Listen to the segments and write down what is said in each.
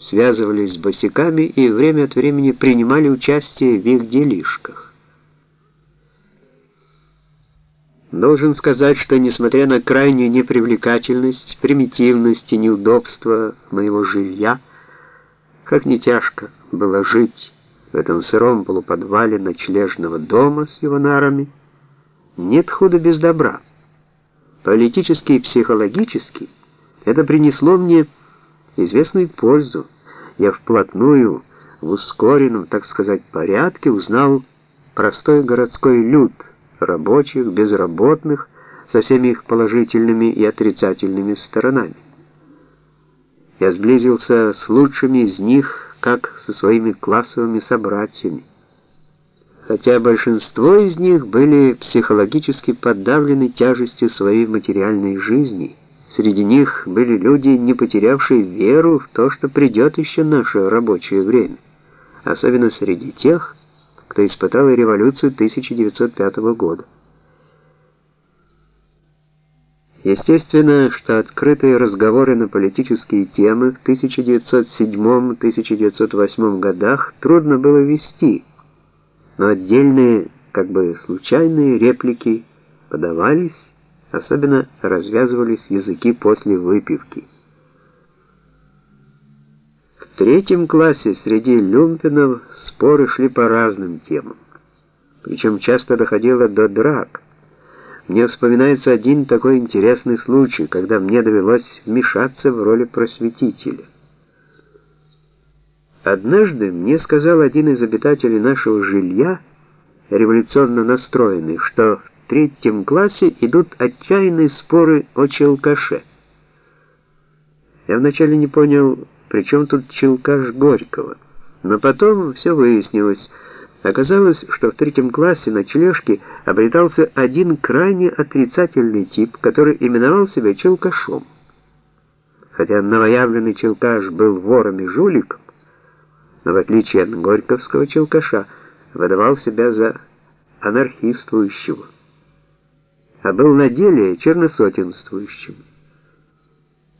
связывались с босиками и время от времени принимали участие в их делишках. Должен сказать, что несмотря на крайнюю непривлекательность, примитивность и неудобство моего жилья, как не тяжко было жить в этом сыром полуподвале ночлежного дома с его нарами, нет худа без добра. Политически и психологически это принесло мне известную пользу. Я вплотную, в ускоренном, так сказать, порядке узнал простой городской люд, рабочих, безработных, со всеми их положительными и отрицательными сторонами. Я сблизился с лучшими из них, как со своими классовыми собратьями. Хотя большинство из них были психологически подавлены тяжестью своей материальной жизни, среди них были люди, не потерявшие веру в то, что придет еще наше рабочее время, особенно среди тех, кто испытал революцию 1905 года. Естественно, что открытые разговоры на политические темы в 1907-1908 годах трудно было вести, но отдельные, как бы случайные реплики подавались, особенно развязывались языки после выпивки. В третьем классе среди люмпинов споры шли по разным темам, причем часто доходило до драк. Мне вспоминается один такой интересный случай, когда мне довелось вмешаться в роли просветителя. Однажды мне сказал один из обитателей нашего жилья, революционно настроенный, что в третьем классе идут отчаянные споры о челкаше. Я вначале не понял, при чем тут челкаш Горького, но потом все выяснилось — Оказалось, что в третьем классе на ночлежки обретался один крайне отрицательный тип, который именовал себя челкашом. Хотя новоявленный челкаш был вором и жуликом, но в отличие от горьковского челкаша, выдавал себя за анархистующего, а был на деле черносотенствующим.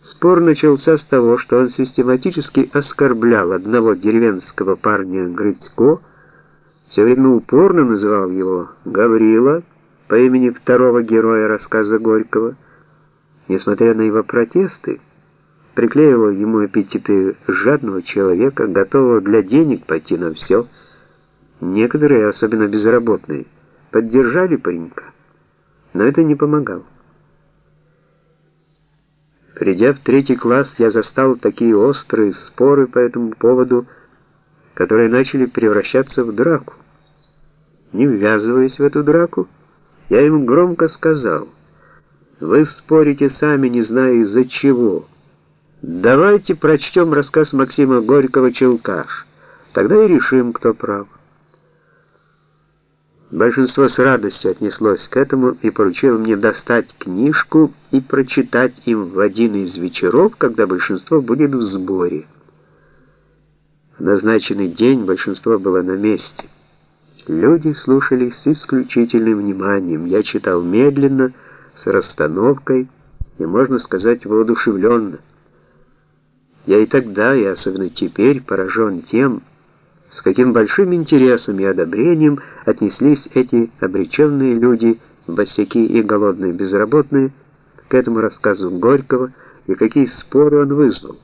Спор начался с того, что он систематически оскорблял одного деревенского парня Грицко, все время упорно называл его Гаврила по имени второго героя рассказа Горького. Несмотря на его протесты, приклеивал ему эпитеты жадного человека, готового для денег пойти на все. Некоторые, особенно безработные, поддержали паренька, но это не помогало. Придя в третий класс, я застал такие острые споры по этому поводу, которые начали превращаться в драку. Не ввязываясь в эту драку, я ему громко сказал, «Вы спорите сами, не зная из-за чего. Давайте прочтем рассказ Максима Горького «Челкаш». Тогда и решим, кто прав». Большинство с радостью отнеслось к этому и поручило мне достать книжку и прочитать им в один из вечеров, когда большинство будет в сборе. В назначенный день большинство было на месте. Люди слушали с исключительным вниманием. Я читал медленно, с расстановкой и, можно сказать, воодушевленно. Я и тогда, и особенно теперь поражен тем, с каким большим интересом и одобрением отнеслись эти обреченные люди, босяки и голодные безработные, к этому рассказу Горького и какие споры он вызвал.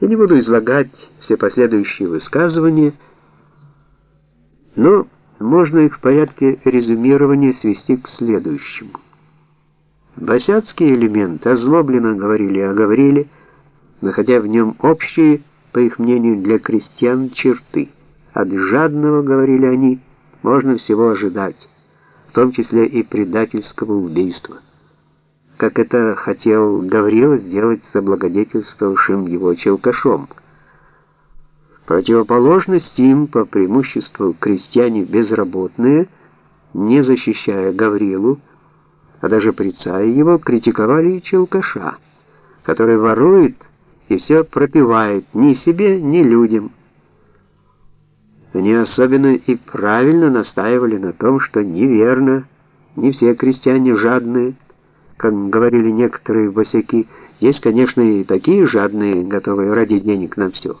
Я не буду излагать все последующие высказывания, но можно их в порядке резюмирования свести к следующему. Босяцкий элемент озлобленно говорили о Гавриле, находя в нем общие, по их мнению, для крестьян черты. От жадного, говорили они, можно всего ожидать, в том числе и предательского убийства как это хотел Гаврила сделать с облагодетельствовавшим его челкашом. В противоположность им, по преимуществу крестьяне безработные, не защищая Гаврилу, а даже прицая его, критиковали и челкаша, который ворует и все пропивает ни себе, ни людям. Они особенно и правильно настаивали на том, что неверно, не все крестьяне жадные, как говорили некоторые босяки, Есть, конечно, и такие жадные, готовые ради денег на все.